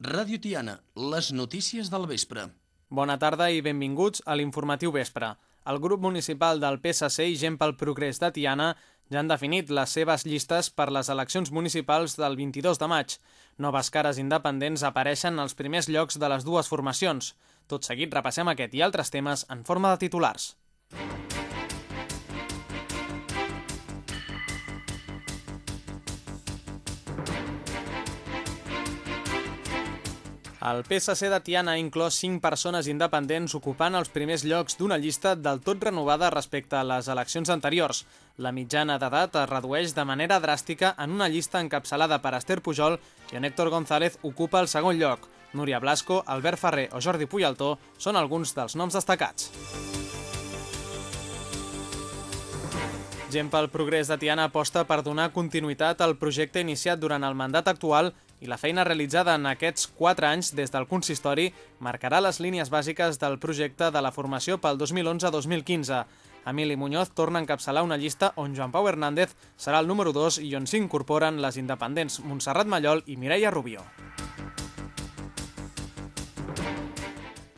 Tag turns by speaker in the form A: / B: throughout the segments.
A: Ràdio Tiana, les notícies del vespre.
B: Bona tarda i benvinguts a l'informatiu vespre. El grup municipal del PSC i Gent pel Progrés de Tiana ja han definit les seves llistes per les eleccions municipals del 22 de maig. Noves cares independents apareixen als primers llocs de les dues formacions. Tot seguit repassem aquest i altres temes en forma de titulars. El PSC de Tiana ha inclòs 5 persones independents ocupant els primers llocs d'una llista del tot renovada respecte a les eleccions anteriors. La mitjana d'edat es redueix de manera dràstica en una llista encapçalada per Esther Pujol i on Héctor González ocupa el segon lloc. Núria Blasco, Albert Ferrer o Jordi Puyaltó són alguns dels noms destacats. Gent pel Progrés de Tiana aposta per donar continuïtat al projecte iniciat durant el mandat actual i la feina realitzada en aquests 4 anys des del consistori marcarà les línies bàsiques del projecte de la formació pel 2011-2015. Emili Muñoz torna a encapçalar una llista on Joan Pau Hernández serà el número 2 i on s'incorporen les independents Montserrat Mallol i Mireia Rubio.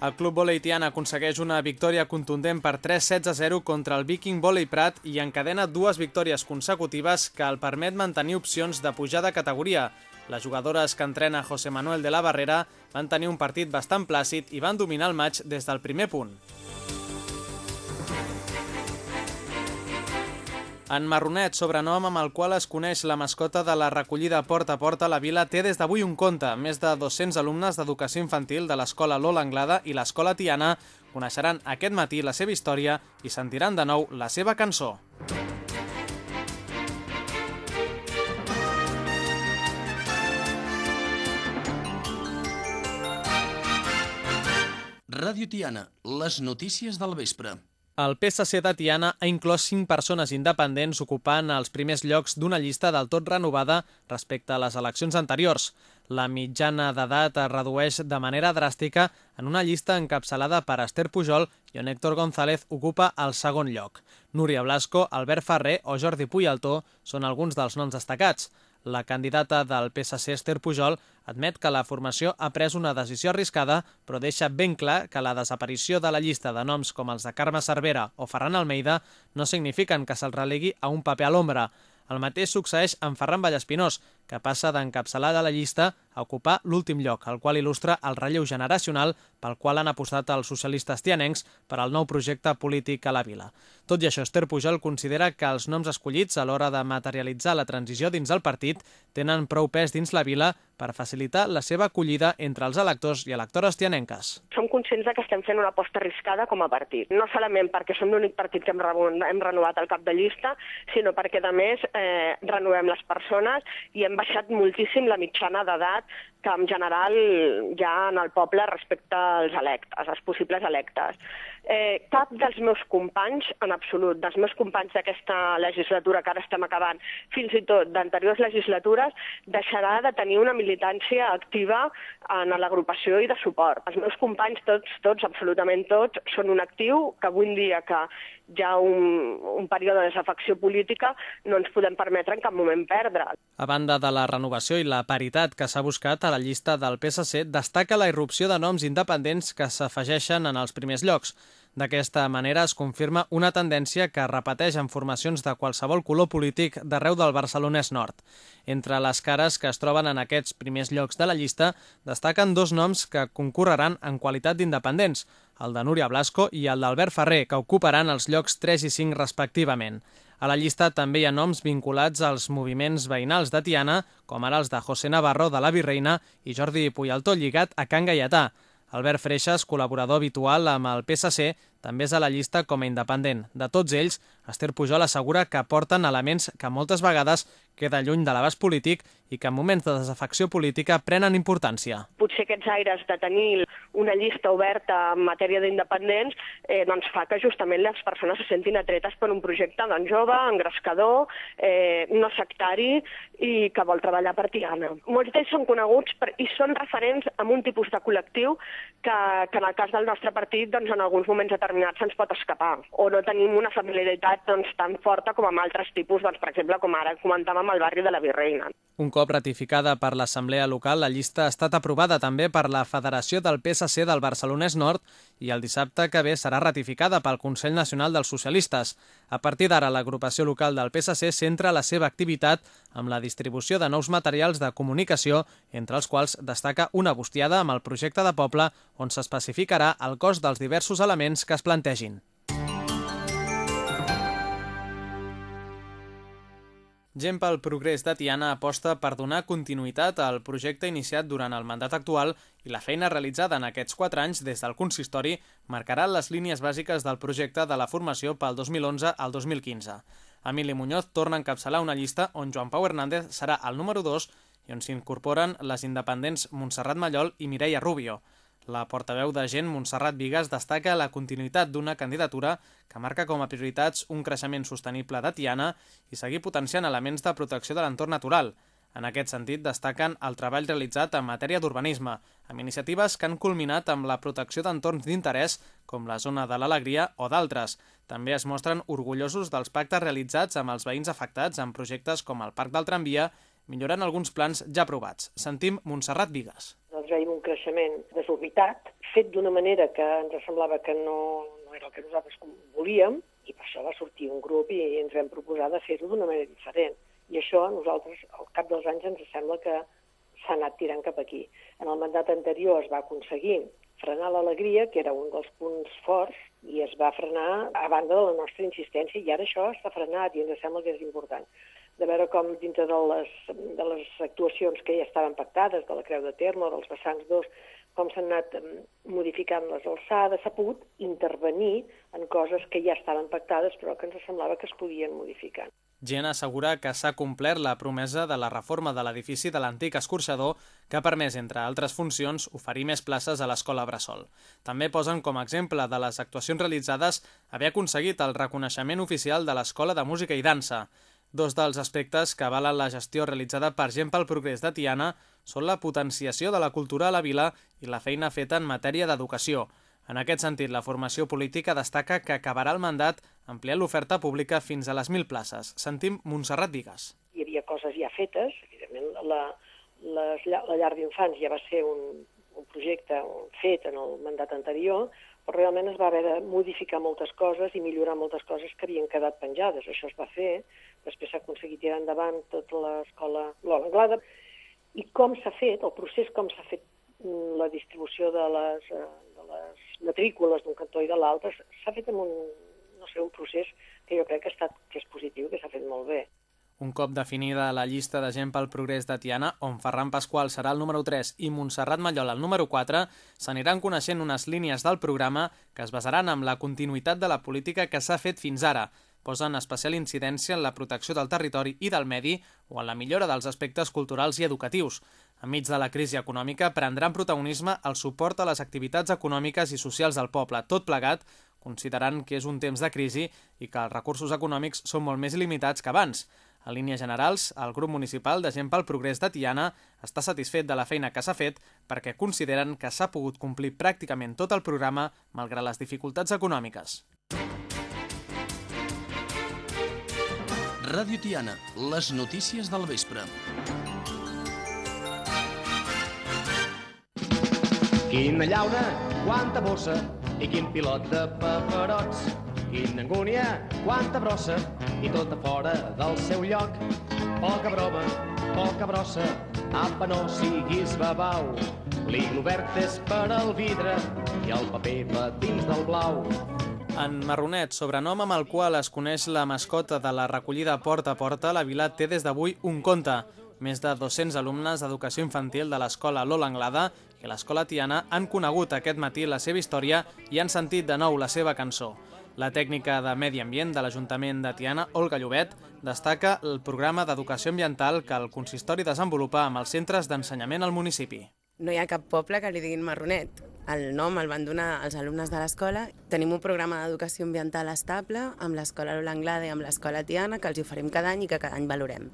B: El club Tiana aconsegueix una victòria contundent per 3 sets a 0 contra el Viking Volei Prat i encadena dues victòries consecutives que el permet mantenir opcions de pujar de categoria. Les jugadores que entrena José Manuel de la Barrera van tenir un partit bastant plàcid i van dominar el maig des del primer punt. En Marronet, sobrenom amb el qual es coneix la mascota de la recollida porta a porta a la vila, té des d'avui un conte. Més de 200 alumnes d'educació infantil de l'escola Lola Anglada i l'escola Tiana coneixeran aquest matí la seva història i sentiran de nou la seva cançó.
A: Ràdio Tiana, les notícies del vespre.
B: El PSC de Tiana ha inclòs 5 persones independents ocupant els primers llocs d'una llista del tot renovada respecte a les eleccions anteriors. La mitjana d'edat es redueix de manera dràstica en una llista encapçalada per Esther Pujol i on Héctor González ocupa el segon lloc. Núria Blasco, Albert Ferrer o Jordi Puyaltó són alguns dels noms destacats. La candidata del PSC, Esther Pujol, admet que la formació ha pres una decisió arriscada, però deixa ben clar que la desaparició de la llista de noms com els de Carme Cervera o Ferran Almeida no signifiquen que se'l relegui a un paper a l'ombra. El mateix succeeix amb Ferran Vallespinós, que passa d'encapçalar de la llista a ocupar l'últim lloc, el qual il·lustra el relleu generacional pel qual han apostat els socialistes tianencs per al nou projecte polític a la vila. Tot i això, Esther Pujol considera que els noms escollits a l'hora de materialitzar la transició dins el partit tenen prou pes dins la vila per facilitar la seva acollida entre els electors i electores tianenques.
C: Som conscients que estem fent una aposta arriscada com a partit. No solament perquè som l'únic partit que hem, hem renovat el cap de llista, sinó perquè, a més, eh, renovem les persones i hem baixat moltíssim la mitjana d'edat que en general hi ha en el poble respecte als electes, als possibles electes. Eh, cap dels meus companys, en absolut, dels meus companys d'aquesta legislatura que ara estem acabant, fins i tot d'anteriors legislatures, deixarà de tenir una militància activa en l'agrupació i de suport. Els meus companys, tots, tots, absolutament tots, són un actiu que avui dia que ha un, un període de desafecció política no ens podem permetre en cap moment perdre.
B: A banda de la renovació i la paritat que s'ha buscat a la llista del PSC, destaca la irrupció de noms independents que s'afegeixen en els primers llocs. D'aquesta manera es confirma una tendència que repeteix en formacions de qualsevol color polític d'arreu del Barcelonès Nord. Entre les cares que es troben en aquests primers llocs de la llista destaquen dos noms que concorreran en qualitat d'independents, el de Núria Blasco i el d'Albert Ferrer, que ocuparan els llocs 3 i 5 respectivament. A la llista també hi ha noms vinculats als moviments veïnals de Tiana, com ara els de José Navarro de la Virreina i Jordi Puyaltó lligat a Can Gaietà. Albert Freixas, col·laborador habitual amb el PSC, també és a la llista com a independent. De tots ells, Esther Pujol assegura que aporten elements que moltes vegades queda lluny de l'abast polític i que en moments de desafecció política prenen importància.
C: Potser aquests aires de tenir una llista oberta en matèria d'independents eh, doncs fa que justament les persones se sentin atretes per un projecte doncs, jove, engrescador, eh, no sectari i que vol treballar per Tiana. Molts d'ells són coneguts per, i són referents a un tipus de col·lectiu que, que en el cas del nostre partit doncs, en alguns moments determinats se'ns pot escapar o no tenim una familiaritat identitat doncs, tan forta com amb altres tipus, doncs, per exemple, com ara comentàvem el barri de la Virreina.
B: Un cop ratificada per l'Assemblea Local, la llista ha estat aprovada també per la Federació del PSC del Barcelonès Nord i el dissabte que ve serà ratificada pel Consell Nacional dels Socialistes. A partir d'ara, l'agrupació local del PSC centra la seva activitat amb la distribució de nous materials de comunicació, entre els quals destaca una bustiada amb el projecte de poble on s'especificarà el cost dels diversos elements que es plantegin. Gent pel Progrés de Tiana aposta per donar continuïtat al projecte iniciat durant el mandat actual i la feina realitzada en aquests quatre anys des del consistori marcarà les línies bàsiques del projecte de la formació pel 2011 al 2015. Emili Muñoz torna a encapçalar una llista on Joan Pau Hernández serà el número 2 i on s'incorporen les independents Montserrat Mallol i Mireia Rubio. La portaveu de gent, Montserrat Vigues, destaca la continuïtat d'una candidatura que marca com a prioritats un creixement sostenible de Tiana i seguir potenciant elements de protecció de l'entorn natural. En aquest sentit, destaquen el treball realitzat en matèria d'urbanisme, amb iniciatives que han culminat amb la protecció d'entorns d'interès, com la zona de l'Alegria o d'altres. També es mostren orgullosos dels pactes realitzats amb els veïns afectats en projectes com el Parc del Tramvia, millorant alguns plans ja aprovats. Sentim Montserrat Vigues
D: veiem un creixement desorbitat, fet d'una manera que ens semblava que no, no era el que nosaltres volíem, i per això va sortir un grup i ens vam proposar de fer-ho d'una manera diferent. I això a nosaltres, al cap dels anys, ens sembla que s'ha anat tirant cap aquí. En el mandat anterior es va aconseguir frenar l'alegria, que era un dels punts forts, i es va frenar a banda de la nostra insistència, i ara això està frenat i ens sembla que és important de veure com dintre de les, de les actuacions que ja estaven pactades, de la Creu de Terme, dels vessants dos, com s'han anat modificant les alçades, s'ha pogut intervenir en coses que ja estaven pactades però que ens semblava que es podien modificar.
B: Gent assegura que s'ha complert la promesa de la reforma de l'edifici de l'antic escorxador que ha permès, entre altres funcions, oferir més places a l'escola Bressol. També posen com a exemple de les actuacions realitzades haver aconseguit el reconeixement oficial de l'Escola de Música i Dansa. Dos dels aspectes que avalen la gestió realitzada per Gent pel Progrés de Tiana són la potenciació de la cultura a la vila i la feina feta en matèria d'educació. En aquest sentit, la formació política destaca que acabarà el mandat ampliant l'oferta pública fins a les 1.000 places. Sentim Montserrat Digues.
D: Hi havia coses ja fetes, evidentment la, les, la llar d'infants ja va ser un, un projecte fet en el mandat anterior, però realment es va haver de modificar moltes coses i millorar moltes coses que havien quedat penjades. Això es va fer, després s'ha aconseguit tirar endavant tota l'escola L'Anglada. I com s'ha fet, el procés com s'ha fet mm, la distribució de les, eh, de les matrícules d'un cantó i de l'altre, s'ha fet amb un, no sé, un procés que jo crec que, ha estat, que és positiu, que s'ha fet molt bé.
B: Un cop definida la llista de gent pel progrés de Tiana, on Ferran Pasqual serà el número 3 i Montserrat Mallol el número 4, s'aniran coneixent unes línies del programa que es basaran en la continuïtat de la política que s'ha fet fins ara, posen especial incidència en la protecció del territori i del medi o en la millora dels aspectes culturals i educatius. Enmig de la crisi econòmica prendran protagonisme el suport a les activitats econòmiques i socials del poble, tot plegat considerant que és un temps de crisi i que els recursos econòmics són molt més limitats que abans. En línies generals, el grup municipal de Gent pel Progrés de Tiana està satisfet de la feina que s'ha fet perquè consideren que s'ha pogut complir pràcticament tot el programa malgrat les dificultats econòmiques.
A: Ràdio Tiana, les notícies del vespre.
E: Quina llauna, quanta bossa i quin pilot de paperots Quina angúnia, quanta brossa, i tota fora del seu lloc. Poca broma, poca brossa, apa no siguis babau. L'iglo verd és per al vidre i el paper va dins del blau.
B: En Marronet, sobrenom amb el qual es coneix la mascota de la recollida porta a porta, la vila té des d'avui un conte. Més de 200 alumnes d'educació infantil de l'escola Lola Anglada i l'escola Tiana han conegut aquest matí la seva història i han sentit de nou la seva cançó. La tècnica de Medi Ambient de l'Ajuntament de Tiana, Olga Llobet, destaca el programa d'educació ambiental que el consistori desenvolupa amb els centres d'ensenyament al municipi.
F: No hi ha cap poble que li diguin marronet. El nom el van donar els alumnes de l'escola. Tenim un programa d'educació ambiental estable amb l'escola Lola Anglada i amb l'escola Tiana que els oferim cada any i que cada any valorem.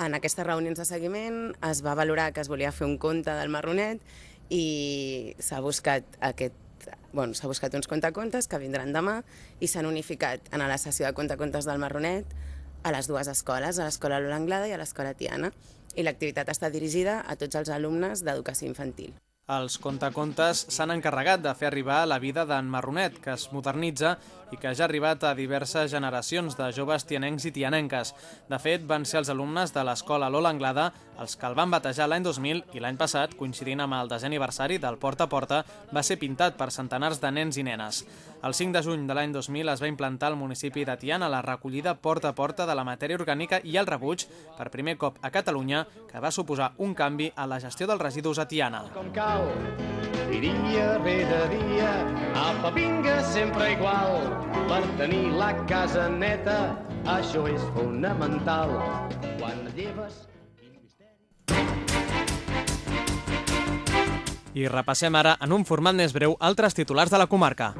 F: En aquestes reunions de seguiment es va valorar que es volia fer un conte del marronet i s'ha buscat aquest bueno, s'ha buscat uns contacontes que vindran demà i s'han unificat en la sessió de contacontes del Marronet a les dues escoles, a l'escola Lola Anglada i a l'escola Tiana. I l'activitat està dirigida a tots els alumnes d'educació infantil.
B: Els contacontes s'han encarregat de fer arribar la vida d'en Marronet, que es modernitza i que ja ha arribat a diverses generacions de joves tianencs i tianenques. De fet, van ser els alumnes de l'escola Lola Anglada els que el van batejar l'any 2000 i l'any passat, coincidint amb el desè aniversari del Porta a Porta, va ser pintat per centenars de nens i nenes. El 5 de juny de l'any 2000 es va implantar al municipi de Tiana la recollida porta a porta de la matèria orgànica i el rebuig, per primer cop a Catalunya, que va suposar un canvi a la gestió dels residus a Tiana.
E: Com cal, i dia rere dia, apa, vinga, sempre igual. Per tenir la casa neta, això és fonamental. Quan lleves...
B: I repassem ara, en un format més breu, altres titulars de la comarca.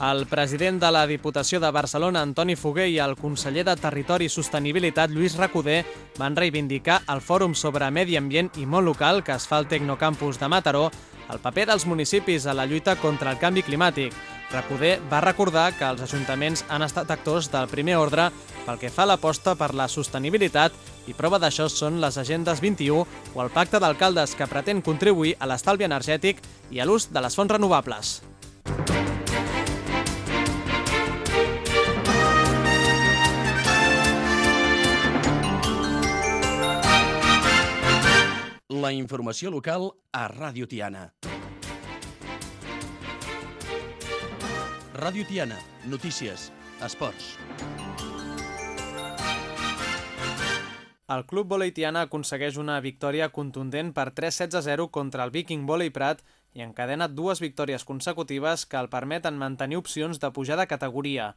B: El president de la Diputació de Barcelona, Antoni Foguer, i el conseller de Territori i Sostenibilitat, Lluís Recoder, van reivindicar el Fòrum sobre Medi Ambient i Món Local que es fa al Tecnocampus de Mataró el paper dels municipis a la lluita contra el canvi climàtic. Recoder va recordar que els ajuntaments han estat actors del primer ordre pel que fa a l'aposta per la sostenibilitat i prova d'això són les agendes 21 o el pacte d'alcaldes que pretén contribuir a l'estalvi energètic i a l'ús de les fonts renovables.
A: La informació local a Ràdio Tiana. Ràdio Tiana, notícies, esports.
B: El club Volei Tiana aconsegueix una victòria contundent per 3-16-0 contra el Viking Volei Prat i encadena dues victòries consecutives que el permeten mantenir opcions de pujar de categoria.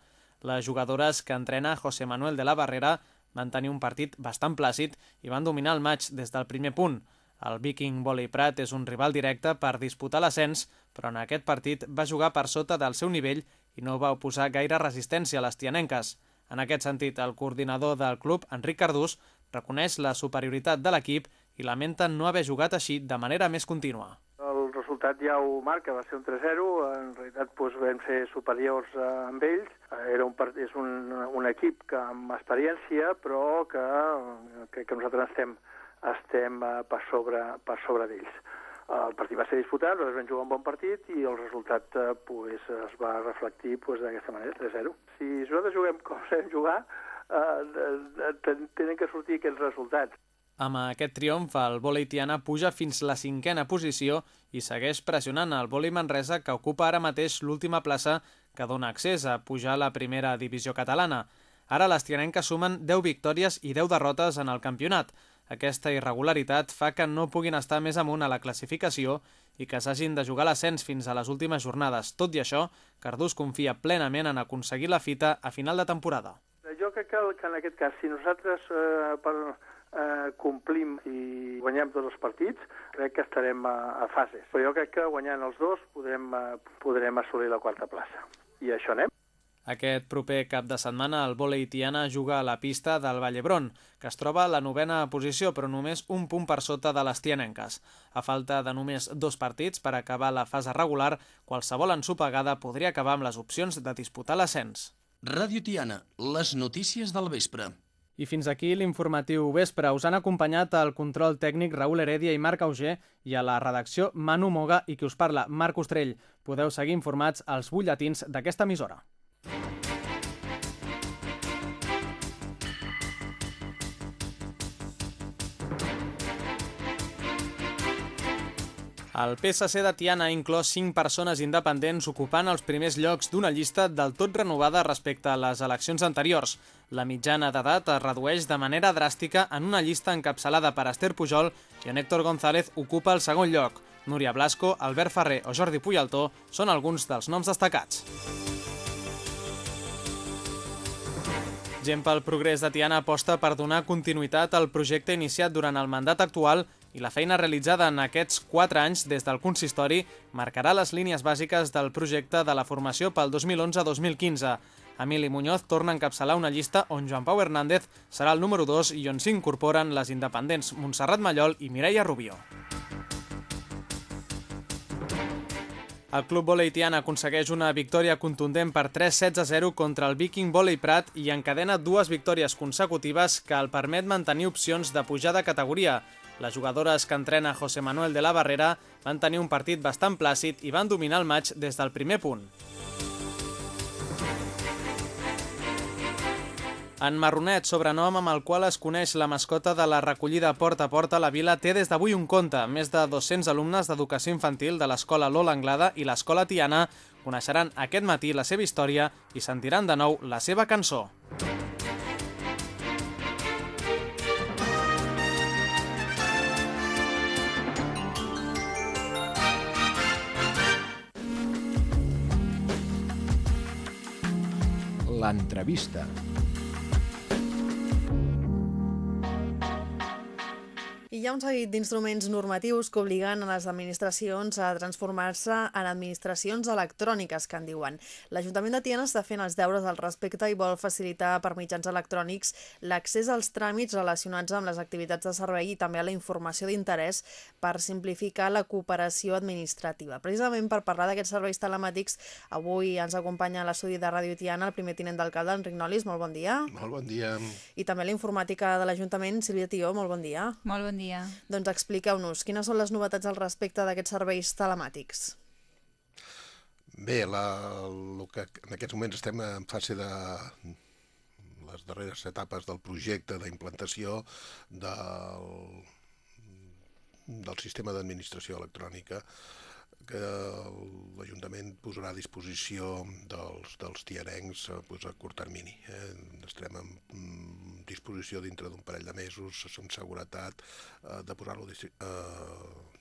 B: Les jugadores que entrena José Manuel de la Barrera van tenir un partit bastant plàcid i van dominar el maig des del primer punt. El Viking Volei Prat és un rival directe per disputar l'ascens, però en aquest partit va jugar per sota del seu nivell i no va oposar gaire resistència a les tianenques. En aquest sentit, el coordinador del club, Enric Cardús, reconeix la superioritat de l'equip i lamenta no haver jugat així de manera més contínua.
G: El resultat ja ho marca, va ser un 3-0, en realitat doncs, vam ser superiors eh, amb ells, Eh, era un, és un, un equip que amb experiència, però que, que, que nosaltres estem, estem eh, per sobre, per sobre d'ells. El partit va ser disputat, nosaltres vam jugar un bon partit i el resultat eh, pues, es va reflectir pues, d'aquesta manera, 3-0. Si nosaltres juguem com sabem jugar, eh, eh, ten- tenen que sortir aquests resultats.
B: Amb aquest triomf, el vòlei Tiana puja fins la cinquena posició i segueix pressionant el vòlei Manresa, que ocupa ara mateix l'última plaça que dona accés a pujar a la primera divisió catalana. Ara les tianenques sumen 10 victòries i 10 derrotes en el campionat. Aquesta irregularitat fa que no puguin estar més amunt a la classificació i que s'hagin de jugar l'ascens fins a les últimes jornades. Tot i això, Cardús confia plenament en aconseguir la fita a final de temporada.
G: Jo crec que, que en aquest cas, si nosaltres eh, per, eh, complim i guanyem tots els partits, crec que estarem a, a fases. Però jo crec que guanyant els dos podrem, eh, podrem assolir la quarta plaça. I això anem.
B: Aquest proper cap de setmana el vòlei Tiana juga a la pista del Vallebron, que es troba a la novena posició, però només un punt per sota de les tianenques. A falta de només dos partits per acabar la fase regular, qualsevol ensopegada podria acabar amb les opcions de disputar l'ascens.
A: Ràdio Tiana, les notícies del vespre.
B: I fins aquí l'informatiu vespre. Us han acompanyat el control tècnic Raül Heredia i Marc Auger i a la redacció Manu Moga i qui us parla, Marc Ostrell. Podeu seguir informats als butlletins d'aquesta emissora. El PSC de Tiana ha inclòs 5 persones independents ocupant els primers llocs d'una llista del tot renovada respecte a les eleccions anteriors. La mitjana d'edat es redueix de manera dràstica en una llista encapçalada per Esther Pujol i en Héctor González ocupa el segon lloc. Núria Blasco, Albert Ferrer o Jordi Puyaltó són alguns dels noms destacats. Gent pel Progrés de Tiana aposta per donar continuïtat al projecte iniciat durant el mandat actual i la feina realitzada en aquests 4 anys des del consistori marcarà les línies bàsiques del projecte de la formació pel 2011-2015. Emili Muñoz torna a encapçalar una llista on Joan Pau Hernández serà el número 2 i on s'incorporen les independents Montserrat Mallol i Mireia Rubio. El club Volei Tiana aconsegueix una victòria contundent per 3 sets a 0 contra el Viking Volei Prat i encadena dues victòries consecutives que el permet mantenir opcions de pujar de categoria. Les jugadores que entrena José Manuel de la Barrera van tenir un partit bastant plàcid i van dominar el maig des del primer punt. En Marronet, sobrenom amb el qual es coneix la mascota de la recollida porta a porta a la vila, té des d'avui un conte. Més de 200 alumnes d'educació infantil de l'escola Lola Anglada i l'escola Tiana coneixeran aquest matí la seva història i sentiran de nou la seva cançó.
H: L'entrevista.
I: I hi ha un seguit d'instruments normatius que obliguen a les administracions a transformar-se en administracions electròniques, que en diuen. L'Ajuntament de Tiana està fent els deures al respecte i vol facilitar per mitjans electrònics l'accés als tràmits relacionats amb les activitats de servei i també a la informació d'interès per simplificar la cooperació administrativa. Precisament per parlar d'aquests serveis telemàtics, avui ens acompanya a l'estudi de Ràdio Tiana el primer tinent d'alcalde, Enric Nolis, molt bon dia.
J: Molt bon dia.
I: I també la informàtica de l'Ajuntament, Sílvia Tió, molt bon dia.
K: Molt bon dia.
I: Doncs expliqueu-nos, quines són les novetats al respecte d'aquests serveis telemàtics?
J: Bé, la, el que en aquests moments estem en fase de les darreres etapes del projecte d'implantació del, del sistema d'administració electrònica que l'Ajuntament posarà a disposició dels, dels tiarencs pues, a curt termini. Eh? Estarem en mm, disposició dintre d'un parell de mesos, amb seguretat, eh, de posar-lo eh,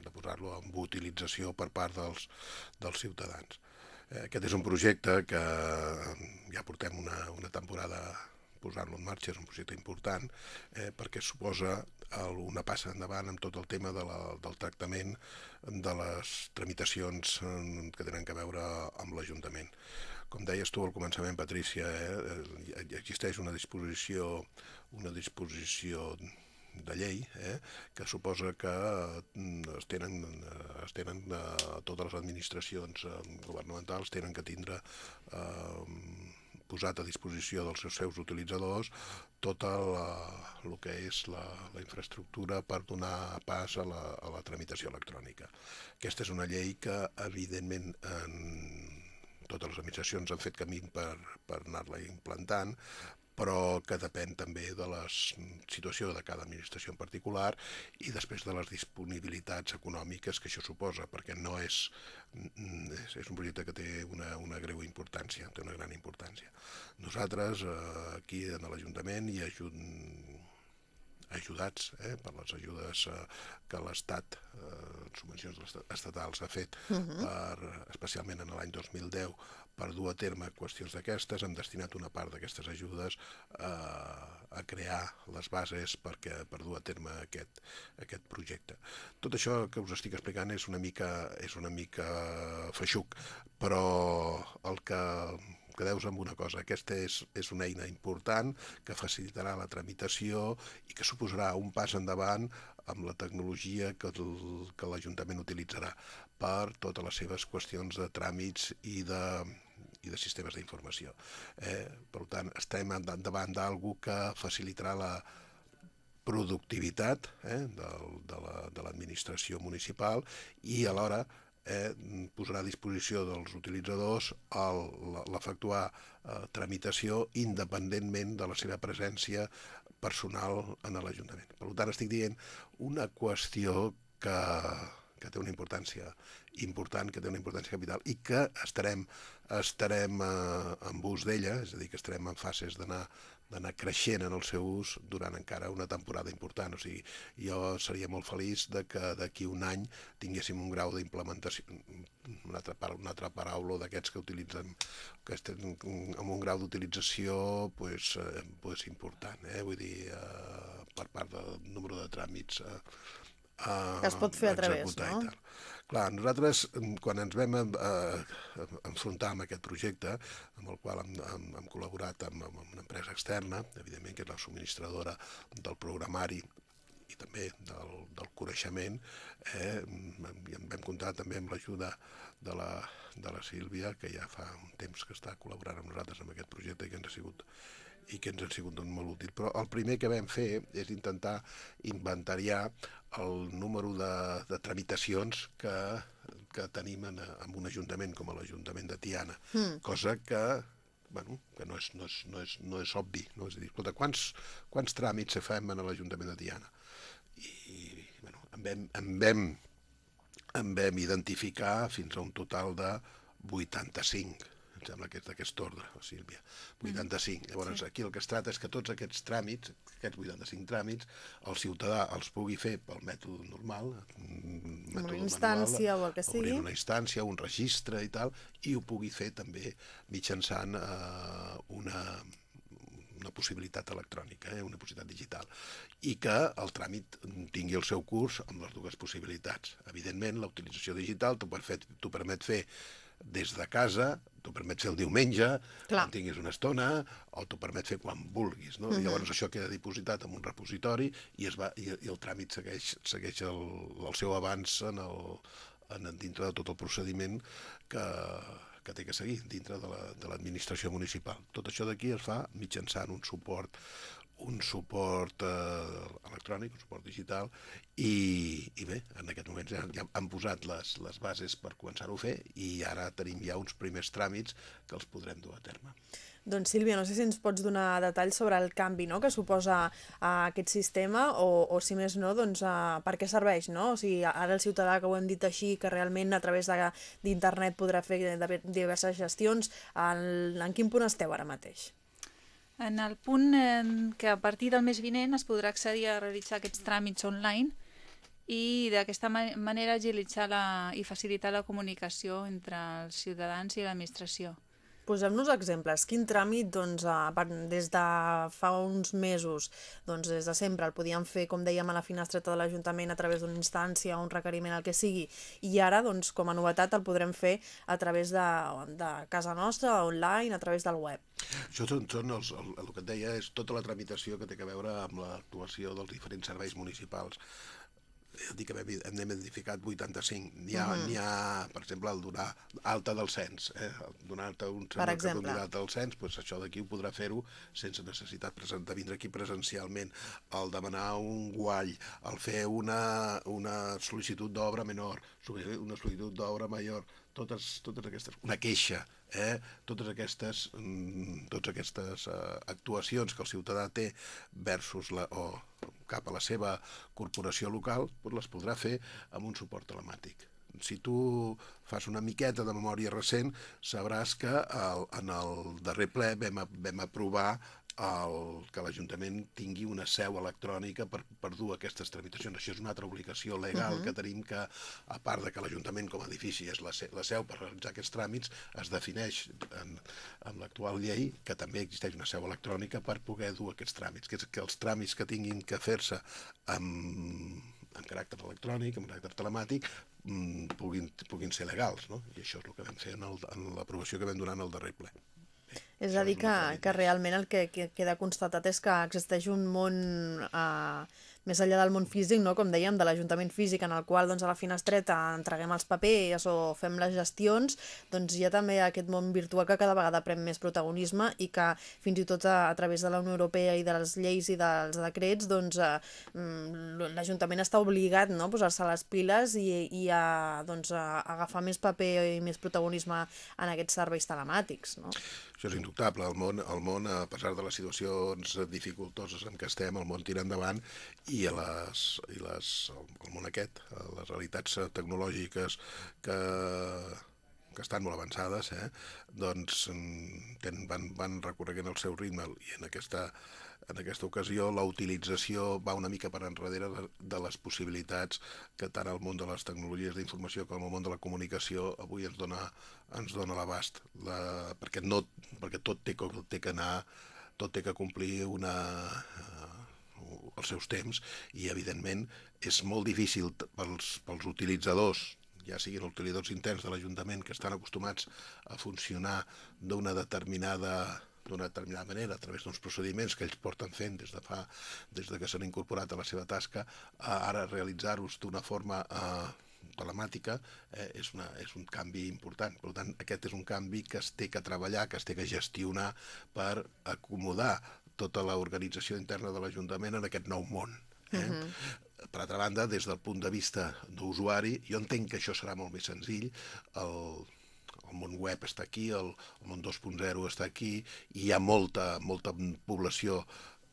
J: de posar-lo en utilització per part dels, dels ciutadans. Eh, aquest és un projecte que ja portem una, una temporada posar-lo en marxa és un projecte important eh, perquè suposa el, una passa endavant amb tot el tema de la, del tractament de les tramitacions eh, que tenen que veure amb l'Ajuntament. Com deies tu al començament, Patrícia, eh, existeix una disposició, una disposició de llei eh, que suposa que es tenen, es tenen eh, totes les administracions eh, governamentals tenen que tindre eh, posat a disposició dels seus utilitzadors tota la, el que és la, la infraestructura per donar pas a la, a la tramitació electrònica. Aquesta és una llei que, evidentment, en totes les administracions han fet camí per, per anar-la implantant, però que depèn també de la situació de cada administració en particular i després de les disponibilitats econòmiques que això suposa, perquè no és, és, és un projecte que té una, una greu importància, té una gran importància. Nosaltres, eh, aquí en l'Ajuntament, hi ajud, ajudats eh, per les ajudes eh, que l'Estat, eh, subvencions estatals, ha fet, uh -huh. per, especialment en l'any 2010, per dur a terme qüestions d'aquestes, hem destinat una part d'aquestes ajudes eh, a crear les bases perquè, per dur a terme aquest, aquest projecte. Tot això que us estic explicant és una mica, és una mica feixuc, però el que quedeu amb una cosa, aquesta és, és una eina important que facilitarà la tramitació i que suposarà un pas endavant amb la tecnologia que, que l'Ajuntament utilitzarà per totes les seves qüestions de tràmits i de, i de sistemes d'informació. Eh, per tant, estem davant d'algú que facilitarà la productivitat eh, del, de l'administració la, municipal i alhora eh, posarà a disposició dels utilitzadors l'efectuar eh, tramitació independentment de la seva presència personal en l'Ajuntament. Per tant, estic dient una qüestió que, que té una importància important, que té una importància capital i que estarem, estarem eh, en ús d'ella, és a dir, que estarem en fases d'anar d'anar creixent en el seu ús durant encara una temporada important. O sigui, jo seria molt feliç de que d'aquí un any tinguéssim un grau d'implementació, una altra, una altra paraula d'aquests que utilitzen, que estem amb un grau d'utilització pues, eh, pues important, eh? vull dir, eh, per part del número de tràmits eh,
I: que es pot fer a través, no?
J: Clar, nosaltres, quan ens vam eh, enfrontar amb aquest projecte, amb el qual hem, hem, hem col·laborat amb, amb una empresa externa, evidentment que és la subministradora del programari i també del, del coneixement, eh, i en vam comptar també amb l'ajuda de la, de la Sílvia, que ja fa un temps que està col·laborant amb nosaltres en aquest projecte i que ens ha sigut i que ens ha sigut doncs, molt útil. Però el primer que vam fer és intentar inventariar el número de, de tramitacions que, que tenim en, en un ajuntament com l'Ajuntament de Tiana, mm. cosa que bueno, que no és, no és, no és, no és obvi. No? És a dir, escolta, quants, quants tràmits se fem en l'Ajuntament de Tiana? I bueno, en, vam, en, vam, en vam identificar fins a un total de 85 em sembla que és d'aquest ordre, Sílvia, 85. Mm. Llavors, sí. aquí el que es tracta és que tots aquests tràmits, aquests 85 tràmits, el ciutadà els pugui fer pel mètode normal,
I: mètode una instància manual, o el que sigui.
J: una instància, un registre i tal, i ho pugui fer també mitjançant eh, una, una possibilitat electrònica, eh, una possibilitat digital, i que el tràmit tingui el seu curs amb les dues possibilitats. Evidentment, la utilització digital t'ho permet fer des de casa, t'ho permet fer el diumenge, Clar. quan tinguis una estona, o t'ho permet fer quan vulguis. No? Uh -huh. Llavors això queda dipositat en un repositori i, es va, i, i el tràmit segueix, segueix el, el seu avanç en el, en, dintre de tot el procediment que, que té que seguir dintre de l'administració la, municipal. Tot això d'aquí es fa mitjançant un suport un suport eh, electrònic, un suport digital, i, i bé, en aquest moment ja, ja han posat les, les bases per començar-ho a fer i ara tenim ja uns primers tràmits que els podrem dur a terme.
I: Doncs Sílvia, no sé si ens pots donar detalls sobre el canvi no?, que suposa uh, aquest sistema o, o si més no, doncs, uh, per què serveix, no? O sigui, ara el ciutadà que ho hem dit així, que realment a través d'internet podrà fer diverses gestions, en, en quin punt esteu ara mateix?
H: En el punt en que a partir del mes vinent es podrà accedir a realitzar aquests tràmits online i d'aquesta manera agilitzar la, i facilitar la comunicació entre els ciutadans i l'administració.
I: Posem-nos exemples. Quin tràmit, doncs, des de fa uns mesos, doncs, des de sempre, el podíem fer, com dèiem, a la finestreta de l'Ajuntament a través d'una instància, un requeriment, el que sigui, i ara, doncs, com a novetat, el podrem fer a través de, de casa nostra, online, a través del web.
J: Això són, són els, el, el que et deia, és tota la tramitació que té a veure amb l'actuació dels diferents serveis municipals dir que hem identificat 85. N'hi ha, uh -huh. ha, per exemple, el donar alta del cens. Eh? Donar alta un
I: per exemple.
J: donar alta del cens, doncs això d'aquí ho podrà fer-ho sense necessitat de vindre aquí presencialment. El demanar un guall, el fer una, una sol·licitud d'obra menor, una sol·licitud d'obra major, totes, totes aquestes, una queixa, eh? totes aquestes, mm, totes aquestes uh, actuacions que el ciutadà té versus la, o cap a la seva corporació local, doncs les podrà fer amb un suport telemàtic. Si tu fas una miqueta de memòria recent, sabràs que el, en el darrer ple vam, vam aprovar el, que l'Ajuntament tingui una seu electrònica per, per dur aquestes tramitacions. Això és una altra obligació legal uh -huh. que tenim que, a part de que l'Ajuntament com a edifici és la, la seu per realitzar aquests tràmits, es defineix en, en l'actual llei que també existeix una seu electrònica per poder dur aquests tràmits, que és que els tràmits que tinguin que fer-se amb, en caràcter electrònic, en caràcter telemàtic, mm, puguin, puguin ser legals, no? I això és el que vam fer en l'aprovació que vam donar en el darrer ple.
I: És a dir, que, que realment el que, que queda constatat és que existeix un món eh, més enllà del món físic, no? com dèiem, de l'Ajuntament físic, en el qual doncs, a la finestreta entreguem els papers o fem les gestions, doncs hi ha també aquest món virtual que cada vegada pren més protagonisme i que fins i tot a, a través de la Unió Europea i de les lleis i dels decrets, doncs, eh, mm, l'Ajuntament està obligat no? a posar-se les piles i, i a, doncs, a agafar més paper i més protagonisme en aquests serveis telemàtics. No?
J: Això és indubtable. El món, el món, a pesar de les situacions dificultoses en què estem, el món tira endavant i, a les, i les, el món aquest, les realitats tecnològiques que, que estan molt avançades, eh, doncs ten, van, van recorregent el seu ritme i en aquesta en aquesta ocasió la utilització va una mica per enrere de, les possibilitats que tant el món de les tecnologies d'informació com el món de la comunicació avui ens dona, ens dona l'abast, la, perquè, no, perquè tot té, té que anar, tot té que complir una, uh, els seus temps i evidentment és molt difícil pels, pels utilitzadors ja siguin utilitzadors interns de l'Ajuntament que estan acostumats a funcionar d'una determinada d'una determinada manera, a través d'uns procediments que ells porten fent des de fa, des de que s'han incorporat a la seva tasca, a ara realitzar-los d'una forma eh, telemàtica eh, és, una, és un canvi important. Per tant, aquest és un canvi que es té que treballar, que es té que gestionar per acomodar tota l'organització interna de l'Ajuntament en aquest nou món. Eh? Uh -huh. Per altra banda, des del punt de vista d'usuari, jo entenc que això serà molt més senzill. El, el món web està aquí, el, el món 2.0 està aquí, i hi ha molta, molta població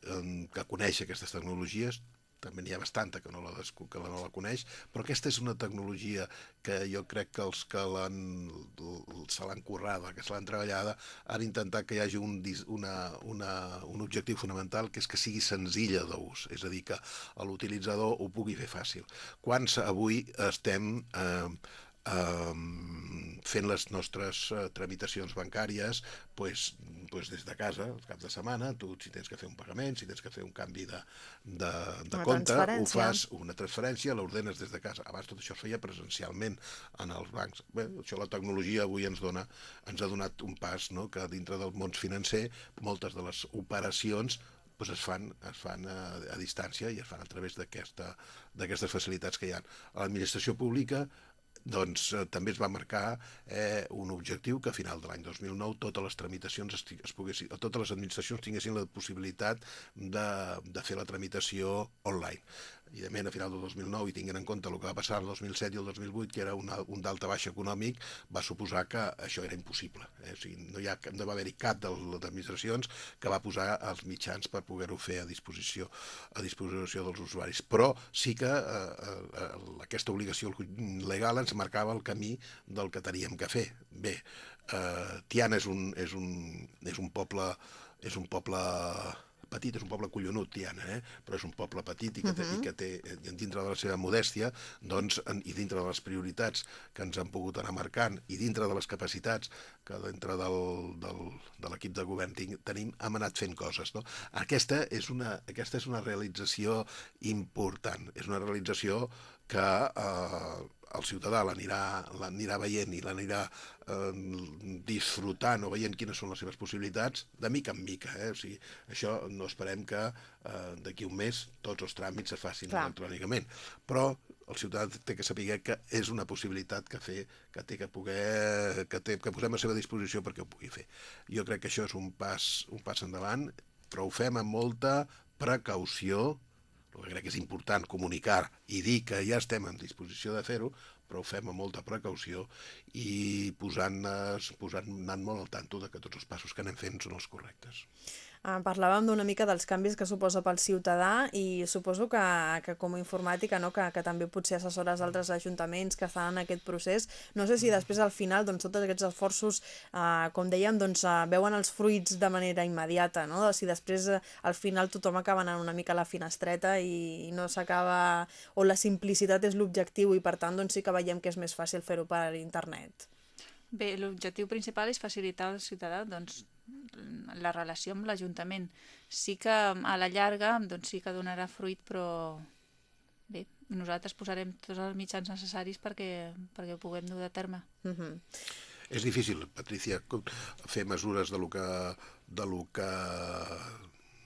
J: eh, que coneix aquestes tecnologies, també n'hi ha bastanta que no la, que no la coneix, però aquesta és una tecnologia que jo crec que els que se l'han currada, que se l'han treballada, han intentat que hi hagi un, una, una, un objectiu fonamental que és que sigui senzilla d'ús, és a dir, que l'utilitzador ho pugui fer fàcil. Quants avui estem eh, fent les nostres eh, tramitacions bancàries pues, pues des de casa, el cap de setmana, tu si tens que fer un pagament, si tens que fer un canvi de, de, de compte, ho fas una transferència, l'ordenes des de casa. Abans tot això es feia presencialment en els bancs. Bé, això la tecnologia avui ens dona ens ha donat un pas, no?, que dintre del món financer moltes de les operacions doncs es fan, es fan a, a distància i es fan a través d'aquestes facilitats que hi ha. A l'administració pública doncs eh, també es va marcar eh, un objectiu que a final de l'any 2009 totes les tramitacions es, es poguessin, totes les administracions tinguessin la possibilitat de, de fer la tramitació online evidentment a final del 2009 i tinguent en compte el que va passar el 2007 i el 2008 que era una, un d'alta baixa econòmic va suposar que això era impossible eh? o sigui, no, hi ha, no va haver-hi cap de les administracions que va posar els mitjans per poder-ho fer a disposició a disposició dels usuaris però sí que eh, eh, aquesta obligació legal ens marcava el camí del que teníem que fer bé, eh, Tiana és un, és un, és un poble és un poble petit, és un poble collonut, Tiana, eh? però és un poble petit i que, té, uh -huh. i que té, i dintre de la seva modèstia, doncs, en, i dintre de les prioritats que ens han pogut anar marcant, i dintre de les capacitats que dintre del, del, de l'equip de govern tinc, tenim, hem anat fent coses. No? Aquesta, és una, aquesta és una realització important, és una realització que eh, el ciutadà l'anirà veient i l'anirà eh, disfrutant o veient quines són les seves possibilitats de mica en mica. Eh? O sigui, això no esperem que eh, d'aquí un mes tots els tràmits es facin Clar. electrònicament, però el ciutadà té que saber que és una possibilitat que fer, que té que poder, que, té, que posem a seva disposició perquè ho pugui fer. Jo crec que això és un pas, un pas endavant, però ho fem amb molta precaució, el que crec que és important comunicar i dir que ja estem en disposició de fer-ho, però ho fem amb molta precaució i posant, posant anant molt al tanto de que tots els passos que anem fent són els correctes.
I: Eh, parlàvem d'una mica dels canvis que suposa pel ciutadà i suposo que, que com a informàtica, no, que, que també potser assessores d'altres ajuntaments que en aquest procés, no sé si després al final doncs, tots aquests esforços, eh, com dèiem, doncs, eh, veuen els fruits de manera immediata, no? si després eh, al final tothom acaba anant una mica a la finestreta i, i no s'acaba, o la simplicitat és l'objectiu i per tant doncs, sí que veiem que és més fàcil fer-ho per internet.
H: Bé, l'objectiu principal és facilitar al ciutadà doncs, la relació amb l'Ajuntament. Sí que a la llarga doncs sí que donarà fruit, però bé, nosaltres posarem tots els mitjans necessaris perquè, perquè ho puguem dur de terme. Uh
J: -huh. És difícil, Patricia, fer mesures de lo que... De lo que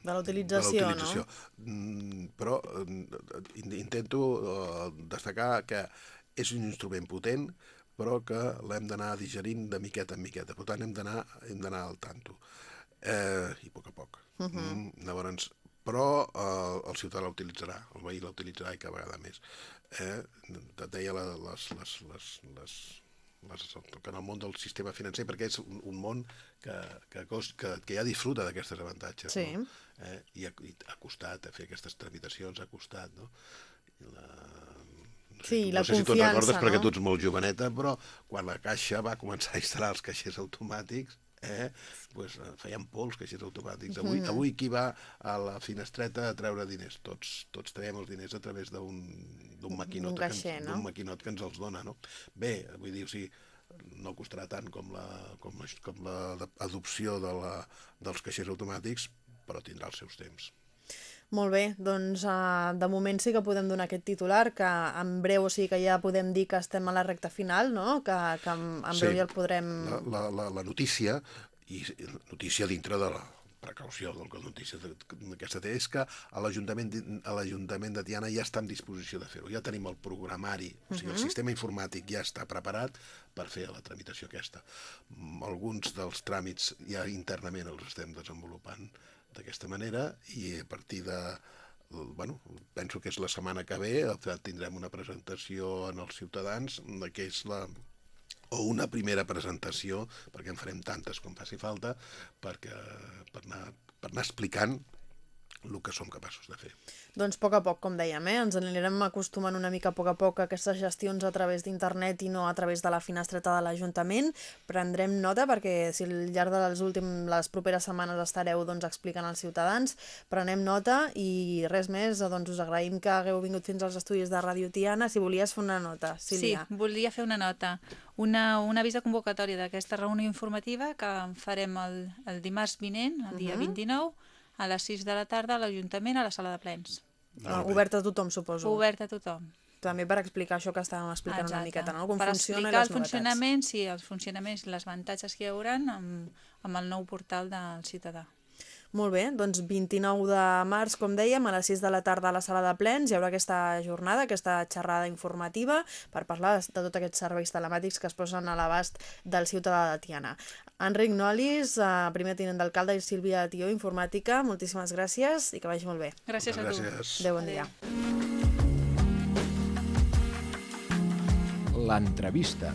I: de l'utilització, no?
J: Mm, però eh, intento eh, destacar que és un instrument potent, però que l'hem d'anar digerint de miqueta en miqueta. Per tant, hem d'anar al tanto. Eh, I a poc a poc. Uh -huh. mm, llavors, però eh, el ciutadà l'utilitzarà, el veí l'utilitzarà i cada vegada més. Eh, deia la, les, les, les, les, les, que en el món del sistema financer, perquè és un, un món que, que, que, que ja disfruta d'aquestes avantatges.
I: Sí.
J: No? Eh, i, ha, I ha costat a fer aquestes tramitacions, ha costat, no? I la,
I: Sí,
J: no
I: la
J: sé
I: confiança,
J: si tu recordes,
I: no?
J: perquè tu ets molt joveneta, però quan la Caixa va començar a instal·lar els caixers automàtics, eh, pues, eh, feien pols caixers automàtics. Avui, mm. avui qui va a la finestreta a treure diners? Tots, tots traiem els diners a través d'un maquinot,
I: caixer,
J: que ens, no? maquinot que ens els dona. No? Bé, vull dir, o sigui, no costarà tant com la, com, com la adopció de la, dels caixers automàtics, però tindrà els seus temps.
I: Molt bé, doncs uh, de moment sí que podem donar aquest titular, que en breu o sigui que ja podem dir que estem a la recta final, no? que, que en, en breu
J: sí,
I: ja el podrem...
J: La, la, la, notícia I notícia dintre de la precaució del que notícia d'aquesta té és que a l'Ajuntament de Tiana ja està en disposició de fer-ho. Ja tenim el programari, o sigui, el sistema informàtic ja està preparat per fer la tramitació aquesta. Alguns dels tràmits ja internament els estem desenvolupant d'aquesta manera i a partir de bueno, penso que és la setmana que ve, tindrem una presentació en els ciutadans, que és la, o una primera presentació, perquè en farem tantes com faci falta, perquè, per, anar, per anar explicant el que som capaços de fer.
I: Doncs a poc a poc, com dèiem, eh? ens anirem acostumant una mica a poc a poc a aquestes gestions a través d'internet i no a través de la finestreta de l'Ajuntament. Prendrem nota perquè si al llarg de les últimes, les properes setmanes estareu doncs, explicant als ciutadans, prenem nota i res més, doncs us agraïm que hagueu vingut fins als estudis de Radio Tiana. Si volies fer una nota, Sílvia.
H: Sí, volia fer una nota. Una, un avís de convocatòria d'aquesta reunió informativa que farem el, el dimarts vinent, el dia uh -huh. 29, a les 6 de la tarda a l'Ajuntament a la sala de plens.
I: Ah, obert a tothom, suposo.
H: Obert a tothom.
I: També per explicar això que estàvem explicant
H: Exacte.
I: una miqueta, no? Com
H: per
I: funciona i
H: explicar el funcionament, sí, els funcionaments, les avantatges que hi haurà amb, amb el nou portal del ciutadà.
I: Molt bé, doncs 29 de març, com dèiem, a les 6 de la tarda a la sala de plens hi haurà aquesta jornada, aquesta xerrada informativa per parlar de tots aquests serveis telemàtics que es posen a l'abast del ciutadà de Tiana. Enric Nolis, eh, primer tinent d'alcalde, i Sílvia Tió, informàtica, moltíssimes gràcies i que vagi molt bé.
H: Gràcies a tu.
J: Gràcies.
I: Adéu, bon dia.
K: L'entrevista.